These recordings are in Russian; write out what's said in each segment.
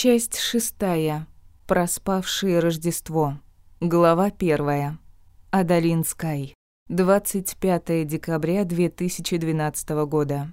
Часть шестая. Проспавшее Рождество. Глава первая. Адалин Скай. 25 декабря 2012 года.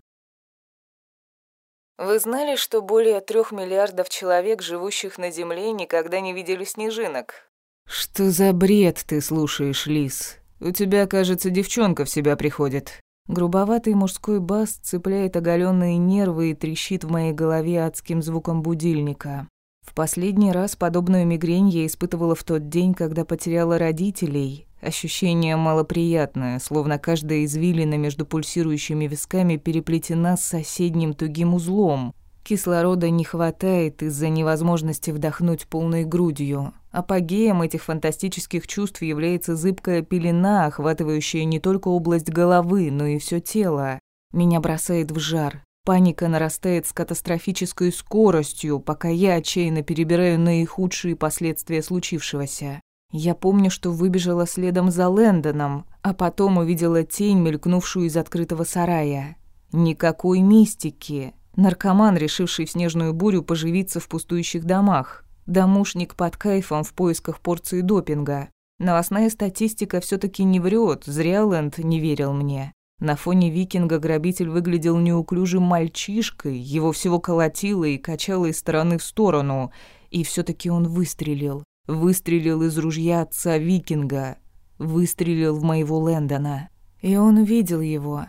Вы знали, что более трех миллиардов человек, живущих на Земле, никогда не видели снежинок? Что за бред ты слушаешь, Лис? У тебя, кажется, девчонка в себя приходит. Грубоватый мужской бас цепляет оголенные нервы и трещит в моей голове адским звуком будильника. В последний раз подобную мигрень я испытывала в тот день, когда потеряла родителей. Ощущение малоприятное, словно каждая извилина между пульсирующими висками переплетена с соседним тугим узлом. Кислорода не хватает из-за невозможности вдохнуть полной грудью. Апогеем этих фантастических чувств является зыбкая пелена, охватывающая не только область головы, но и все тело. Меня бросает в жар. Паника нарастает с катастрофической скоростью, пока я отчаянно перебираю наихудшие последствия случившегося. Я помню, что выбежала следом за Лэндоном, а потом увидела тень, мелькнувшую из открытого сарая. Никакой мистики. Наркоман, решивший в снежную бурю поживиться в пустующих домах. Домушник под кайфом в поисках порции допинга. Новостная статистика все таки не врет, зря Лэнд не верил мне. На фоне викинга грабитель выглядел неуклюжим мальчишкой, его всего колотило и качало из стороны в сторону, и все таки он выстрелил. Выстрелил из ружья отца викинга. Выстрелил в моего Лэндона. И он видел его.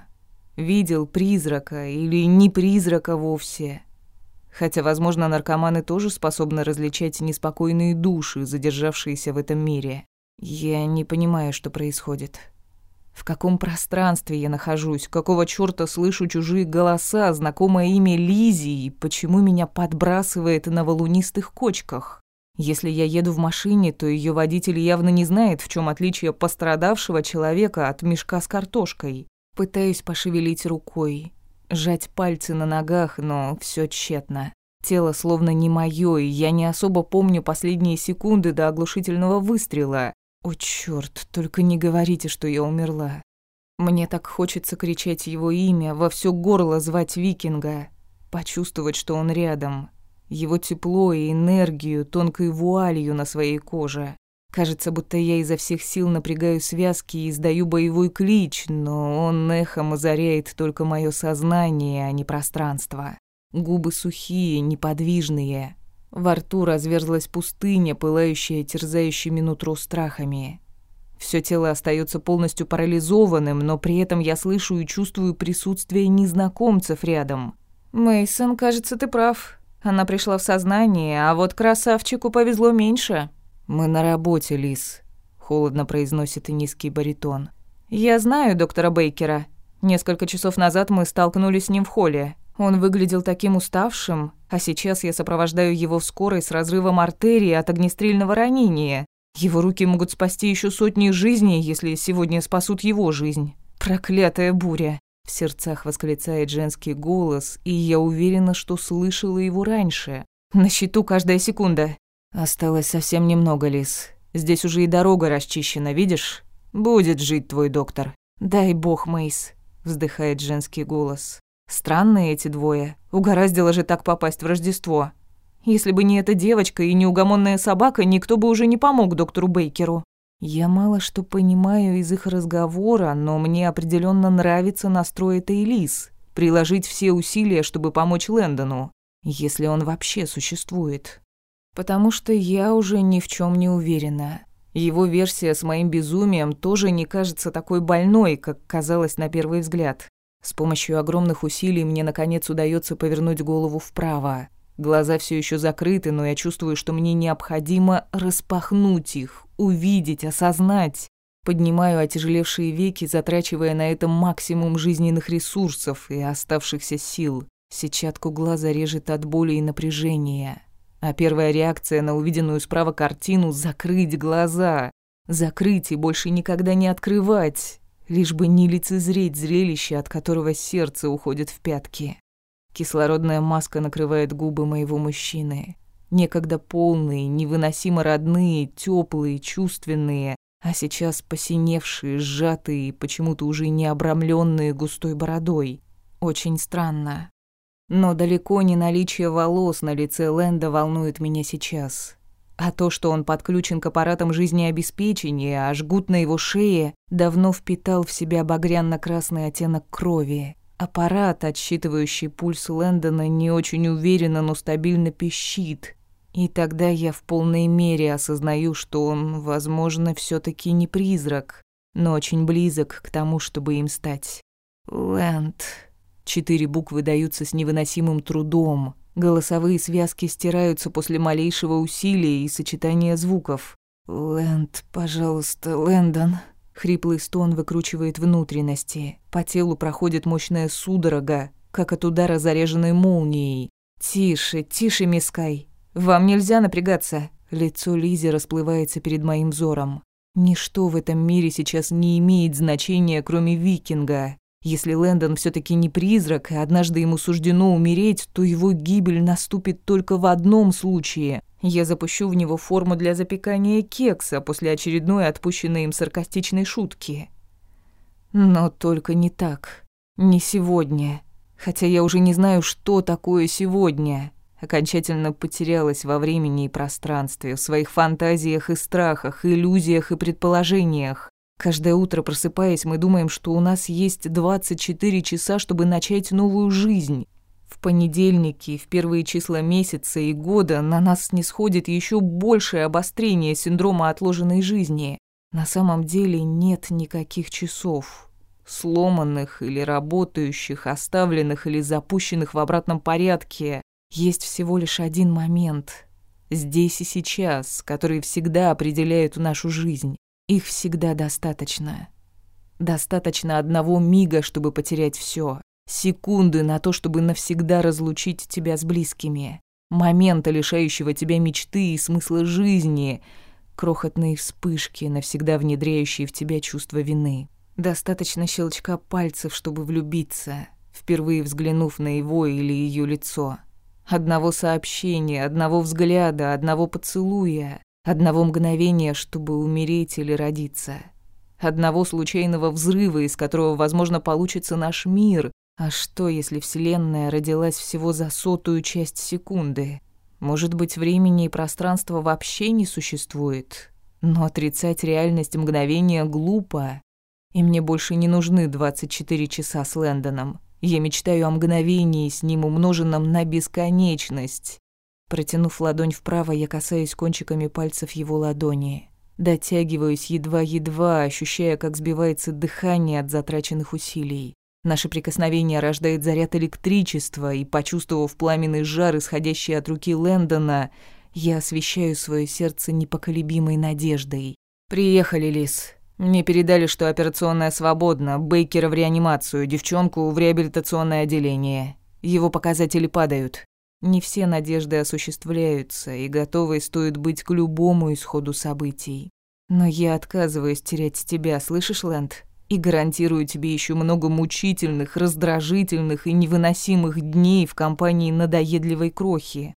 Видел призрака или не призрака вовсе. Хотя, возможно, наркоманы тоже способны различать неспокойные души, задержавшиеся в этом мире. Я не понимаю, что происходит. В каком пространстве я нахожусь? Какого чёрта слышу чужие голоса, знакомое имя Лизи, и почему меня подбрасывает на валунистых кочках? Если я еду в машине, то её водитель явно не знает, в чём отличие пострадавшего человека от мешка с картошкой. Пытаюсь пошевелить рукой, Жать пальцы на ногах, но все тщетно. Тело словно не моё, и я не особо помню последние секунды до оглушительного выстрела. О, чёрт, только не говорите, что я умерла. Мне так хочется кричать его имя, во всё горло звать викинга, почувствовать, что он рядом. Его тепло и энергию тонкой вуалью на своей коже. Кажется, будто я изо всех сил напрягаю связки и издаю боевой клич, но он эхом озаряет только мое сознание, а не пространство. Губы сухие, неподвижные. Во рту разверзлась пустыня, пылающая терзающими нутро страхами. Все тело остается полностью парализованным, но при этом я слышу и чувствую присутствие незнакомцев рядом. Мейсон, кажется, ты прав. Она пришла в сознание, а вот красавчику повезло меньше. «Мы на работе, Лис», — холодно произносит низкий баритон. «Я знаю доктора Бейкера. Несколько часов назад мы столкнулись с ним в холле. Он выглядел таким уставшим, а сейчас я сопровождаю его в скорой с разрывом артерии от огнестрельного ранения. Его руки могут спасти еще сотни жизней, если сегодня спасут его жизнь. Проклятая буря!» В сердцах восклицает женский голос, и я уверена, что слышала его раньше. На счету каждая секунда. Осталось совсем немного, Лис. Здесь уже и дорога расчищена, видишь? Будет жить твой доктор. Дай бог, Мейс, вздыхает женский голос. Странные эти двое. Угораздило же так попасть в Рождество. Если бы не эта девочка и неугомонная собака, никто бы уже не помог доктору Бейкеру. Я мало что понимаю из их разговора, но мне определенно нравится настрой этой Лис. Приложить все усилия, чтобы помочь Лэндону, если он вообще существует. Потому что я уже ни в чем не уверена. Его версия с моим безумием тоже не кажется такой больной, как казалось на первый взгляд. С помощью огромных усилий мне наконец удается повернуть голову вправо. Глаза все еще закрыты, но я чувствую, что мне необходимо распахнуть их, увидеть, осознать. Поднимаю отяжелевшие веки, затрачивая на это максимум жизненных ресурсов и оставшихся сил. Сетчатку глаза режет от боли и напряжения. А первая реакция на увиденную справа картину — закрыть глаза. Закрыть и больше никогда не открывать, лишь бы не лицезреть зрелище, от которого сердце уходит в пятки. Кислородная маска накрывает губы моего мужчины. Некогда полные, невыносимо родные, теплые, чувственные, а сейчас посиневшие, сжатые, почему-то уже не обрамленные густой бородой. Очень странно. Но далеко не наличие волос на лице Лэнда волнует меня сейчас. А то, что он подключен к аппаратам жизнеобеспечения, а жгут на его шее, давно впитал в себя багряно-красный оттенок крови. Аппарат, отсчитывающий пульс Лэндона, не очень уверенно, но стабильно пищит. И тогда я в полной мере осознаю, что он, возможно, все таки не призрак, но очень близок к тому, чтобы им стать. Лэнд. Четыре буквы даются с невыносимым трудом. Голосовые связки стираются после малейшего усилия и сочетания звуков. «Лэнд, пожалуйста, Лэндон». Хриплый стон выкручивает внутренности. По телу проходит мощная судорога, как от удара заряженной молнией. «Тише, тише, мискай. Вам нельзя напрягаться». Лицо Лизи расплывается перед моим взором. Ничто в этом мире сейчас не имеет значения, кроме викинга. Если Лэндон все таки не призрак, и однажды ему суждено умереть, то его гибель наступит только в одном случае. Я запущу в него форму для запекания кекса после очередной отпущенной им саркастичной шутки. Но только не так. Не сегодня. Хотя я уже не знаю, что такое сегодня. Окончательно потерялась во времени и пространстве, в своих фантазиях и страхах, иллюзиях и предположениях. Каждое утро просыпаясь, мы думаем, что у нас есть 24 часа, чтобы начать новую жизнь. В понедельники, в первые числа месяца и года на нас не сходит еще большее обострение синдрома отложенной жизни. На самом деле нет никаких часов. Сломанных или работающих, оставленных или запущенных в обратном порядке. Есть всего лишь один момент. Здесь и сейчас, который всегда определяет нашу жизнь. Их всегда достаточно. Достаточно одного мига, чтобы потерять все. Секунды на то, чтобы навсегда разлучить тебя с близкими. Момента, лишающего тебя мечты и смысла жизни. Крохотные вспышки, навсегда внедряющие в тебя чувство вины. Достаточно щелчка пальцев, чтобы влюбиться, впервые взглянув на его или ее лицо. Одного сообщения, одного взгляда, одного поцелуя. Одного мгновения, чтобы умереть или родиться. Одного случайного взрыва, из которого, возможно, получится наш мир. А что, если Вселенная родилась всего за сотую часть секунды? Может быть, времени и пространства вообще не существует? Но отрицать реальность мгновения глупо. И мне больше не нужны 24 часа с Лэндоном. Я мечтаю о мгновении с ним, умноженном на бесконечность. Протянув ладонь вправо, я касаюсь кончиками пальцев его ладони. Дотягиваюсь едва-едва, ощущая, как сбивается дыхание от затраченных усилий. Наше прикосновение рождает заряд электричества, и, почувствовав пламенный жар, исходящий от руки Лэндона, я освещаю свое сердце непоколебимой надеждой. «Приехали, Лис. Мне передали, что операционная свободна, Бейкера в реанимацию, девчонку в реабилитационное отделение. Его показатели падают. Не все надежды осуществляются, и готовой стоит быть к любому исходу событий. Но я отказываюсь терять тебя, слышишь, Лэнд? И гарантирую тебе еще много мучительных, раздражительных и невыносимых дней в компании надоедливой крохи.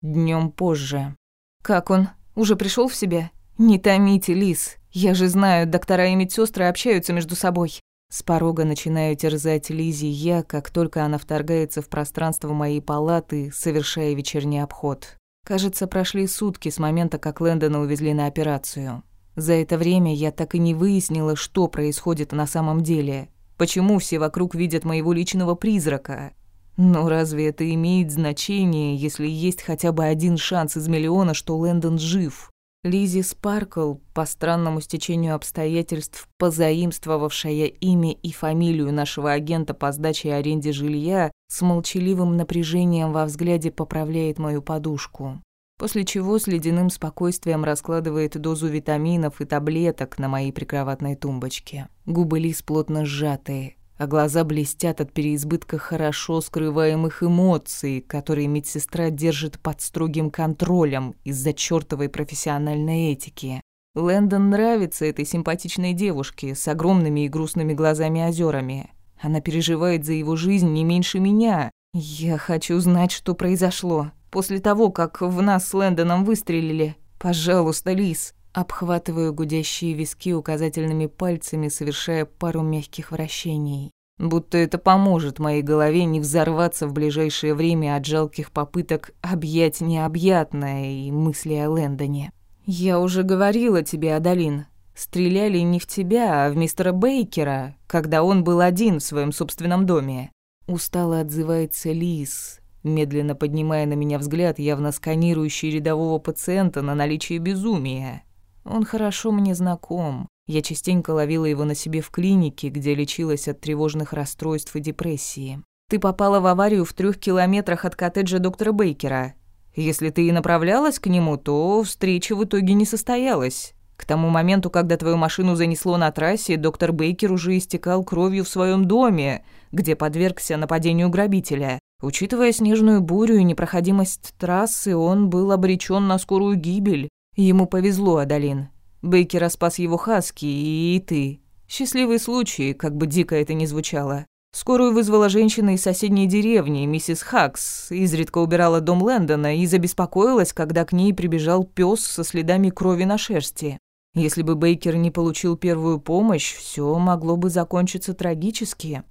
Днем позже. Как он? Уже пришел в себя? Не томите, Лис. Я же знаю, доктора и медсестры общаются между собой. С порога начинаю терзать Лизи я, как только она вторгается в пространство моей палаты, совершая вечерний обход. Кажется, прошли сутки с момента, как Лэндона увезли на операцию. За это время я так и не выяснила, что происходит на самом деле. Почему все вокруг видят моего личного призрака? Но разве это имеет значение, если есть хотя бы один шанс из миллиона, что Лэндон жив? Лизи Спаркл, по странному стечению обстоятельств, позаимствовавшая имя и фамилию нашего агента по сдаче и аренде жилья, с молчаливым напряжением во взгляде поправляет мою подушку. После чего с ледяным спокойствием раскладывает дозу витаминов и таблеток на моей прикроватной тумбочке. Губы Лиз плотно сжатые, а глаза блестят от переизбытка хорошо скрываемых эмоций, которые медсестра держит под строгим контролем из-за чёртовой профессиональной этики. Лэндон нравится этой симпатичной девушке с огромными и грустными глазами-озерами. Она переживает за его жизнь не меньше меня. Я хочу знать, что произошло. После того, как в нас с Лэндоном выстрелили. Пожалуйста, Лис. Обхватываю гудящие виски указательными пальцами, совершая пару мягких вращений. Будто это поможет моей голове не взорваться в ближайшее время от жалких попыток объять необъятное и мысли о Лэндоне. «Я уже говорила тебе, Адалин, стреляли не в тебя, а в мистера Бейкера, когда он был один в своем собственном доме». Устало отзывается Лис, медленно поднимая на меня взгляд, явно сканирующий рядового пациента на наличие безумия. Он хорошо мне знаком. Я частенько ловила его на себе в клинике, где лечилась от тревожных расстройств и депрессии. Ты попала в аварию в трех километрах от коттеджа доктора Бейкера. Если ты и направлялась к нему, то встреча в итоге не состоялась. К тому моменту, когда твою машину занесло на трассе, доктор Бейкер уже истекал кровью в своем доме, где подвергся нападению грабителя. Учитывая снежную бурю и непроходимость трассы, он был обречен на скорую гибель. Ему повезло, Адалин. Бейкера спас его Хаски и ты. Счастливый случай, как бы дико это ни звучало. Скорую вызвала женщина из соседней деревни, миссис Хакс, изредка убирала дом Лэндона и забеспокоилась, когда к ней прибежал пес со следами крови на шерсти. Если бы Бейкер не получил первую помощь, все могло бы закончиться трагически.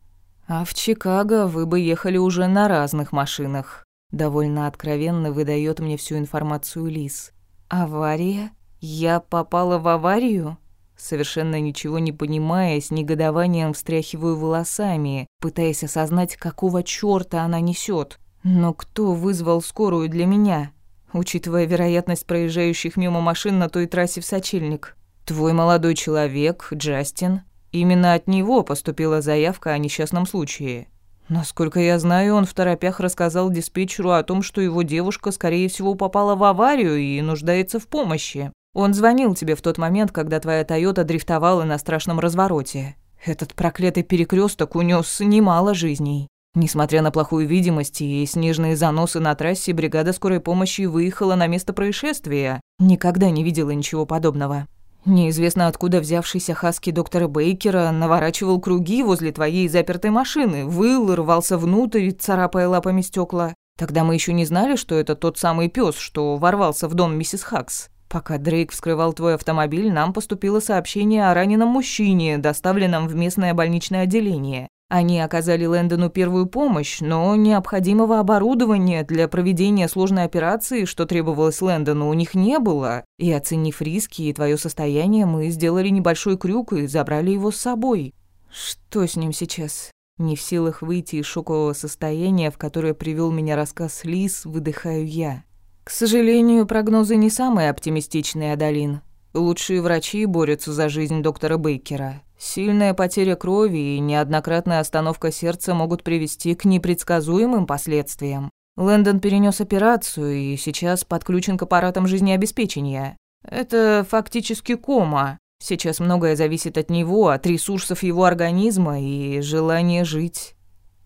А в Чикаго вы бы ехали уже на разных машинах. Довольно откровенно выдает мне всю информацию Лис. Авария? Я попала в аварию? Совершенно ничего не понимая, с негодованием встряхиваю волосами, пытаясь осознать, какого чёрта она несёт. Но кто вызвал скорую для меня, учитывая вероятность проезжающих мимо машин на той трассе в Сочельник? Твой молодой человек, Джастин, Именно от него поступила заявка о несчастном случае. Насколько я знаю, он в торопях рассказал диспетчеру о том, что его девушка, скорее всего, попала в аварию и нуждается в помощи. Он звонил тебе в тот момент, когда твоя Тойота дрифтовала на страшном развороте. Этот проклятый перекресток унес немало жизней. Несмотря на плохую видимость и снежные заносы на трассе, бригада скорой помощи выехала на место происшествия. Никогда не видела ничего подобного. Неизвестно откуда взявшийся хаски доктора Бейкера наворачивал круги возле твоей запертой машины, выл, рвался внутрь, царапая лапами стекла. Тогда мы еще не знали, что это тот самый пес, что ворвался в дом миссис Хакс. Пока Дрейк вскрывал твой автомобиль, нам поступило сообщение о раненом мужчине, доставленном в местное больничное отделение. Они оказали Лэндону первую помощь, но необходимого оборудования для проведения сложной операции, что требовалось Лэндону, у них не было. И оценив риски и твое состояние, мы сделали небольшой крюк и забрали его с собой. Что с ним сейчас? Не в силах выйти из шокового состояния, в которое привел меня рассказ Лис, выдыхаю я. К сожалению, прогнозы не самые оптимистичные, Адалин. Лучшие врачи борются за жизнь доктора Бейкера. Сильная потеря крови и неоднократная остановка сердца могут привести к непредсказуемым последствиям. Лэндон перенес операцию и сейчас подключен к аппаратам жизнеобеспечения. Это фактически кома. Сейчас многое зависит от него, от ресурсов его организма и желания жить.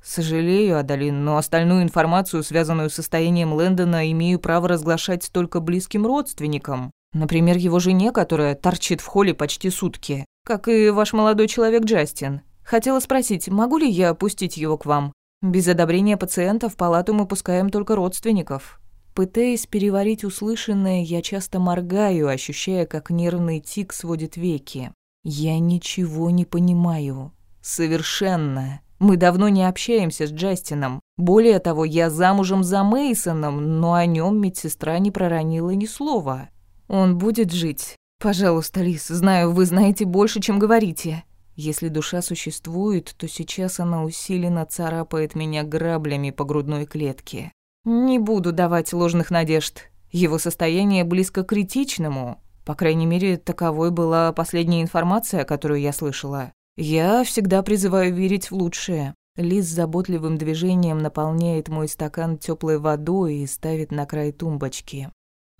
Сожалею, Адалин, но остальную информацию, связанную с состоянием Лэндона, имею право разглашать только близким родственникам. Например, его жене, которая торчит в холле почти сутки как и ваш молодой человек Джастин. Хотела спросить, могу ли я пустить его к вам? Без одобрения пациента в палату мы пускаем только родственников». Пытаясь переварить услышанное, я часто моргаю, ощущая, как нервный тик сводит веки. Я ничего не понимаю. Совершенно. Мы давно не общаемся с Джастином. Более того, я замужем за Мейсоном, но о нем медсестра не проронила ни слова. Он будет жить. «Пожалуйста, Лис, знаю, вы знаете больше, чем говорите. Если душа существует, то сейчас она усиленно царапает меня граблями по грудной клетке. Не буду давать ложных надежд. Его состояние близко к критичному. По крайней мере, таковой была последняя информация, которую я слышала. Я всегда призываю верить в лучшее». Лис заботливым движением наполняет мой стакан теплой водой и ставит на край тумбочки.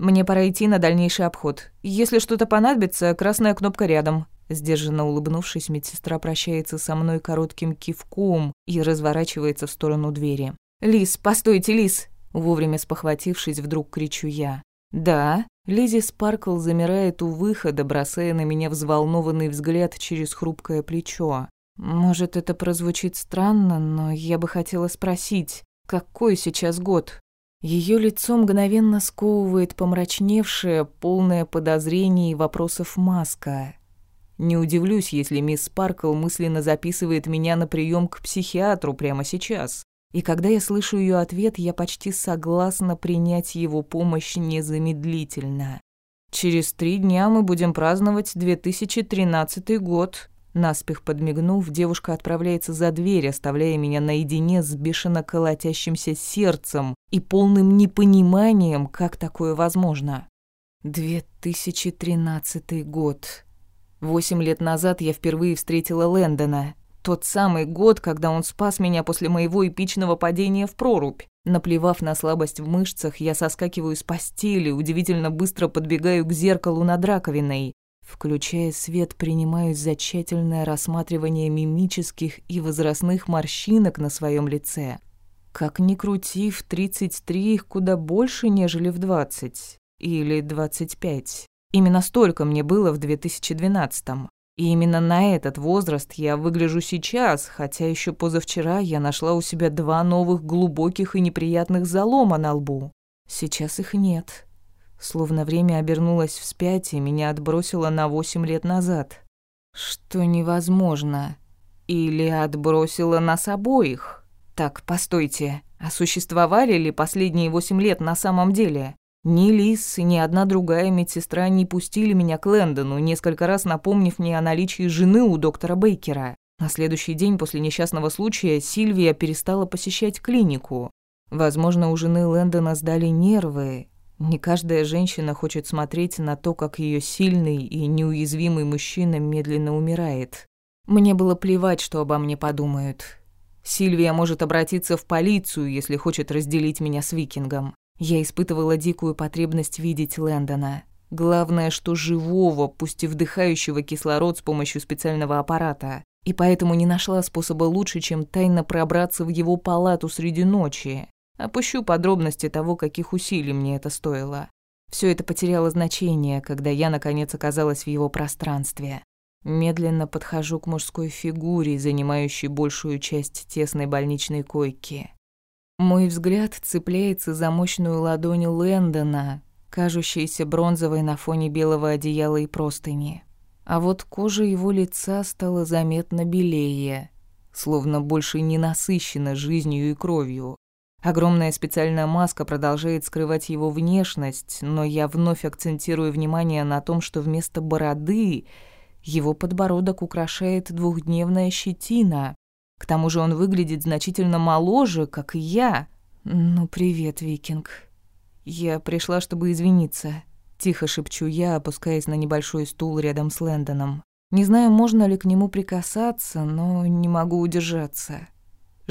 Мне пора идти на дальнейший обход. Если что-то понадобится, красная кнопка рядом». Сдержанно улыбнувшись, медсестра прощается со мной коротким кивком и разворачивается в сторону двери. «Лис, постойте, Лис!» Вовремя спохватившись, вдруг кричу я. «Да?» Лизи Спаркл замирает у выхода, бросая на меня взволнованный взгляд через хрупкое плечо. «Может, это прозвучит странно, но я бы хотела спросить, какой сейчас год?» Ее лицо мгновенно сковывает помрачневшая, полная подозрений и вопросов маска. Не удивлюсь, если мисс Спаркл мысленно записывает меня на прием к психиатру прямо сейчас. И когда я слышу ее ответ, я почти согласна принять его помощь незамедлительно. Через три дня мы будем праздновать 2013 год. Наспех подмигнув, девушка отправляется за дверь, оставляя меня наедине с бешено колотящимся сердцем и полным непониманием, как такое возможно. 2013 год. Восемь лет назад я впервые встретила Лэндона. Тот самый год, когда он спас меня после моего эпичного падения в прорубь. Наплевав на слабость в мышцах, я соскакиваю с постели, удивительно быстро подбегаю к зеркалу над раковиной. Включая свет, принимаюсь за тщательное рассматривание мимических и возрастных морщинок на своем лице. Как ни крути, в 33 их куда больше, нежели в 20. Или 25. Именно столько мне было в 2012 -м. И именно на этот возраст я выгляжу сейчас, хотя еще позавчера я нашла у себя два новых глубоких и неприятных залома на лбу. Сейчас их нет. Словно время обернулось вспять и меня отбросило на восемь лет назад. Что невозможно. Или отбросило нас обоих. Так, постойте, а существовали ли последние восемь лет на самом деле? Ни Лис, ни одна другая медсестра не пустили меня к Лэндону, несколько раз напомнив мне о наличии жены у доктора Бейкера. На следующий день после несчастного случая Сильвия перестала посещать клинику. Возможно, у жены Лэндона сдали нервы. Не каждая женщина хочет смотреть на то, как ее сильный и неуязвимый мужчина медленно умирает. Мне было плевать, что обо мне подумают. Сильвия может обратиться в полицию, если хочет разделить меня с викингом. Я испытывала дикую потребность видеть Лэндона. Главное, что живого, пусть и вдыхающего кислород с помощью специального аппарата. И поэтому не нашла способа лучше, чем тайно пробраться в его палату среди ночи. Опущу подробности того, каких усилий мне это стоило. Все это потеряло значение, когда я, наконец, оказалась в его пространстве. Медленно подхожу к мужской фигуре, занимающей большую часть тесной больничной койки. Мой взгляд цепляется за мощную ладонь Лэндона, кажущейся бронзовой на фоне белого одеяла и простыни. А вот кожа его лица стала заметно белее, словно больше не насыщена жизнью и кровью. Огромная специальная маска продолжает скрывать его внешность, но я вновь акцентирую внимание на том, что вместо бороды его подбородок украшает двухдневная щетина, к тому же он выглядит значительно моложе, как и я. Ну, привет, викинг. Я пришла, чтобы извиниться. Тихо шепчу я, опускаясь на небольшой стул рядом с Лэндоном. Не знаю, можно ли к нему прикасаться, но не могу удержаться.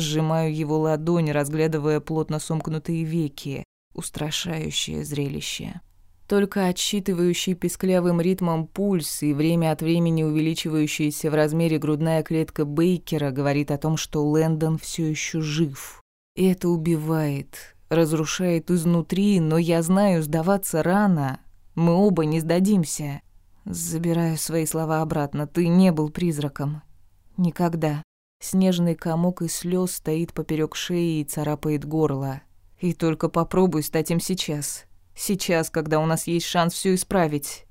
Сжимаю его ладонь, разглядывая плотно сомкнутые веки. Устрашающее зрелище. Только отсчитывающий писклявым ритмом пульс и время от времени увеличивающаяся в размере грудная клетка Бейкера говорит о том, что Лэндон все еще жив. И это убивает, разрушает изнутри, но я знаю, сдаваться рано. Мы оба не сдадимся. Забираю свои слова обратно. Ты не был призраком. Никогда. Снежный комок из слез стоит поперек шеи и царапает горло. И только попробуй стать им сейчас. Сейчас, когда у нас есть шанс все исправить.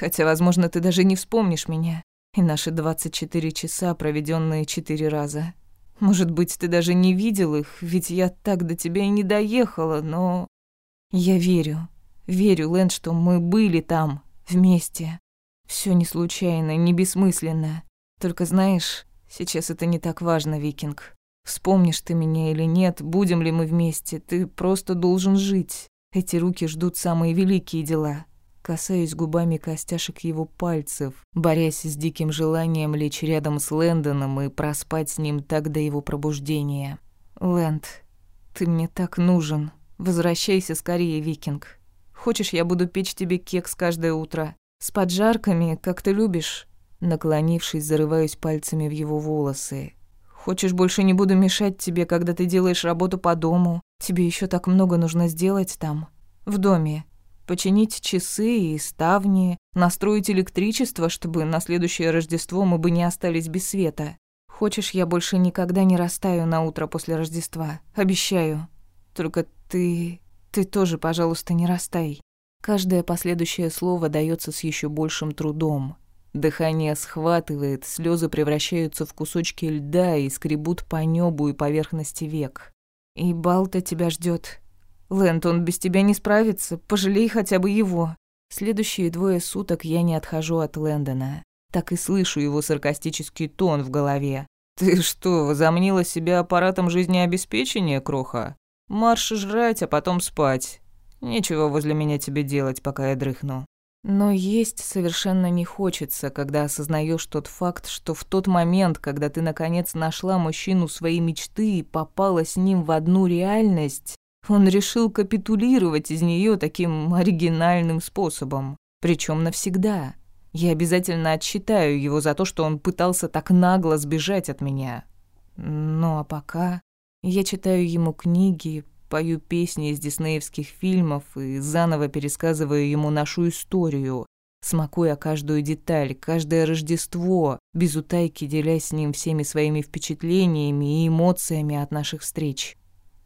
Хотя, возможно, ты даже не вспомнишь меня. И наши 24 часа, проведенные четыре раза. Может быть, ты даже не видел их, ведь я так до тебя и не доехала, но... Я верю. Верю, Лэнд, что мы были там, вместе. Все не случайно, не бессмысленно. Только знаешь, сейчас это не так важно, Викинг. Вспомнишь ты меня или нет, будем ли мы вместе, ты просто должен жить. Эти руки ждут самые великие дела. Касаюсь губами костяшек его пальцев, борясь с диким желанием лечь рядом с Лэндоном и проспать с ним так до его пробуждения. «Лэнд, ты мне так нужен. Возвращайся скорее, викинг. Хочешь, я буду печь тебе кекс каждое утро? С поджарками, как ты любишь?» Наклонившись, зарываюсь пальцами в его волосы. Хочешь, больше не буду мешать тебе, когда ты делаешь работу по дому. Тебе еще так много нужно сделать там, в доме. Починить часы и ставни, настроить электричество, чтобы на следующее Рождество мы бы не остались без света. Хочешь, я больше никогда не растаю на утро после Рождества? Обещаю. Только ты... ты тоже, пожалуйста, не растай. Каждое последующее слово дается с еще большим трудом. Дыхание схватывает, слезы превращаются в кусочки льда и скребут по небу и поверхности век. И Балта тебя ждет. Лэнд, он без тебя не справится, пожалей хотя бы его. Следующие двое суток я не отхожу от Лэндона. Так и слышу его саркастический тон в голове. «Ты что, возомнила себя аппаратом жизнеобеспечения, Кроха? Марш жрать, а потом спать. Нечего возле меня тебе делать, пока я дрыхну». Но есть совершенно не хочется, когда осознаешь тот факт, что в тот момент, когда ты наконец нашла мужчину своей мечты и попала с ним в одну реальность, он решил капитулировать из нее таким оригинальным способом, причем навсегда. Я обязательно отчитаю его за то, что он пытался так нагло сбежать от меня. Ну а пока я читаю ему книги, пою песни из диснеевских фильмов и заново пересказываю ему нашу историю, смакуя каждую деталь, каждое Рождество, без утайки делясь с ним всеми своими впечатлениями и эмоциями от наших встреч.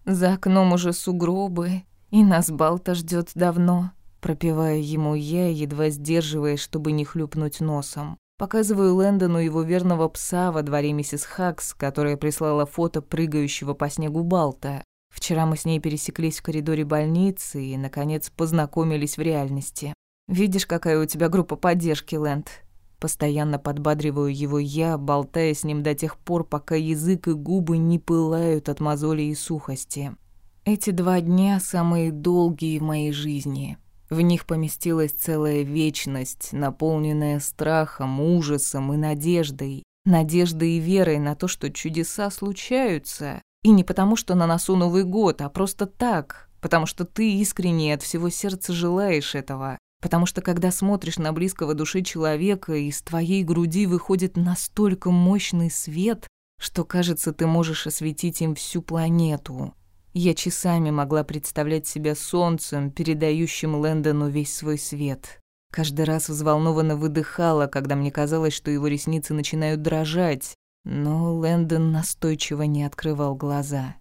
За окном уже сугробы, и нас Балта ждет давно. Пропеваю ему я, едва сдерживаясь, чтобы не хлюпнуть носом. Показываю Лэндону его верного пса во дворе миссис Хакс, которая прислала фото прыгающего по снегу Балта. Вчера мы с ней пересеклись в коридоре больницы и, наконец, познакомились в реальности. Видишь, какая у тебя группа поддержки, Лэнд? Постоянно подбадриваю его я, болтая с ним до тех пор, пока язык и губы не пылают от мозоли и сухости. Эти два дня самые долгие в моей жизни. В них поместилась целая вечность, наполненная страхом, ужасом и надеждой. Надеждой и верой на то, что чудеса случаются. И не потому, что на носу Новый год, а просто так, потому что ты искренне от всего сердца желаешь этого. Потому что когда смотришь на близкого души человека, из твоей груди выходит настолько мощный свет, что, кажется, ты можешь осветить им всю планету. Я часами могла представлять себя солнцем, передающим Лэндону весь свой свет. Каждый раз взволнованно выдыхала, когда мне казалось, что его ресницы начинают дрожать, но Лэндон настойчиво не открывал глаза.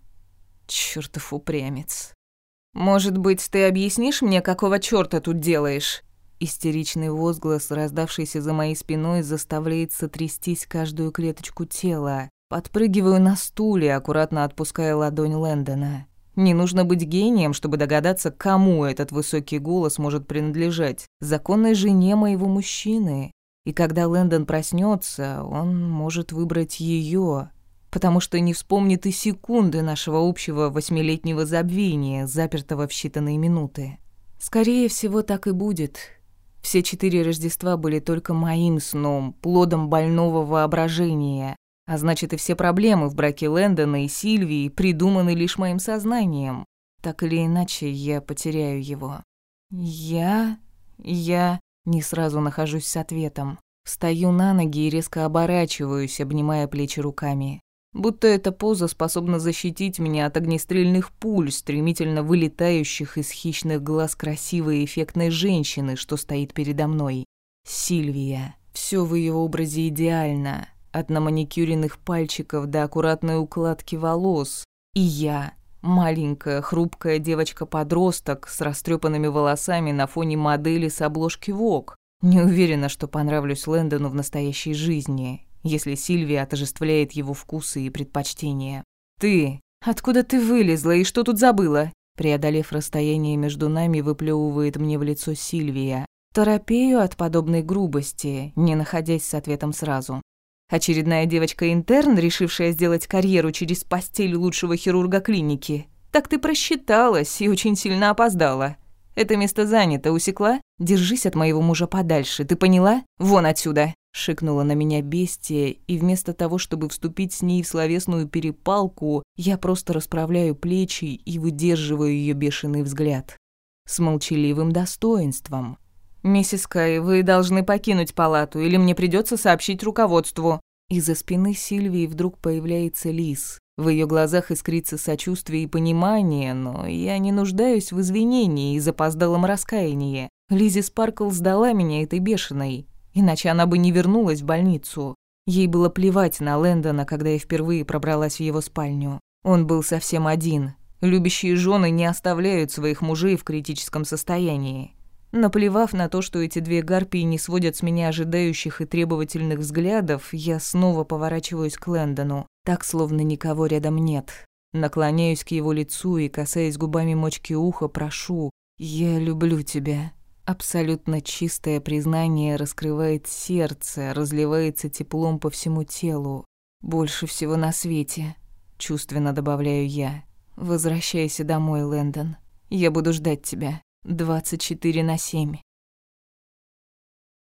Чёртов упрямец. «Может быть, ты объяснишь мне, какого чёрта тут делаешь?» Истеричный возглас, раздавшийся за моей спиной, заставляет сотрястись каждую клеточку тела. Подпрыгиваю на стуле, аккуратно отпуская ладонь Лэндона. Не нужно быть гением, чтобы догадаться, кому этот высокий голос может принадлежать. Законной жене моего мужчины. И когда Лэндон проснется, он может выбрать ее, потому что не вспомнит и секунды нашего общего восьмилетнего забвения, запертого в считанные минуты. Скорее всего, так и будет. Все четыре Рождества были только моим сном, плодом больного воображения. А значит, и все проблемы в браке Лэндона и Сильвии придуманы лишь моим сознанием. Так или иначе, я потеряю его. Я... я... Не сразу нахожусь с ответом. Встаю на ноги и резко оборачиваюсь, обнимая плечи руками. Будто эта поза способна защитить меня от огнестрельных пуль, стремительно вылетающих из хищных глаз красивой и эффектной женщины, что стоит передо мной. Сильвия. Все в ее образе идеально. От наманикюренных пальчиков до аккуратной укладки волос. И я, маленькая, хрупкая девочка-подросток с растрепанными волосами на фоне модели с обложки ВОК. Не уверена, что понравлюсь Лэндону в настоящей жизни, если Сильвия отожествляет его вкусы и предпочтения. «Ты! Откуда ты вылезла и что тут забыла?» Преодолев расстояние между нами, выплевывает мне в лицо Сильвия. Торопею от подобной грубости, не находясь с ответом сразу. Очередная девочка-интерн, решившая сделать карьеру через постель лучшего хирурга клиники. Так ты просчиталась и очень сильно опоздала. Это место занято, усекла? Держись от моего мужа подальше, ты поняла? Вон отсюда!» Шикнула на меня бестия, и вместо того, чтобы вступить с ней в словесную перепалку, я просто расправляю плечи и выдерживаю ее бешеный взгляд. С молчаливым достоинством. «Миссис Кай, вы должны покинуть палату, или мне придется сообщить руководству». Из-за спины Сильвии вдруг появляется Лис. В ее глазах искрится сочувствие и понимание, но я не нуждаюсь в извинении и запоздалом раскаянии. Лизи Спаркл сдала меня этой бешеной, иначе она бы не вернулась в больницу. Ей было плевать на Лэндона, когда я впервые пробралась в его спальню. Он был совсем один. Любящие жены не оставляют своих мужей в критическом состоянии. Наплевав на то, что эти две гарпии не сводят с меня ожидающих и требовательных взглядов, я снова поворачиваюсь к Лэндону, так, словно никого рядом нет. Наклоняюсь к его лицу и, касаясь губами мочки уха, прошу «Я люблю тебя». Абсолютно чистое признание раскрывает сердце, разливается теплом по всему телу. Больше всего на свете, чувственно добавляю я. Возвращайся домой, Лэндон. Я буду ждать тебя. 24 на 7.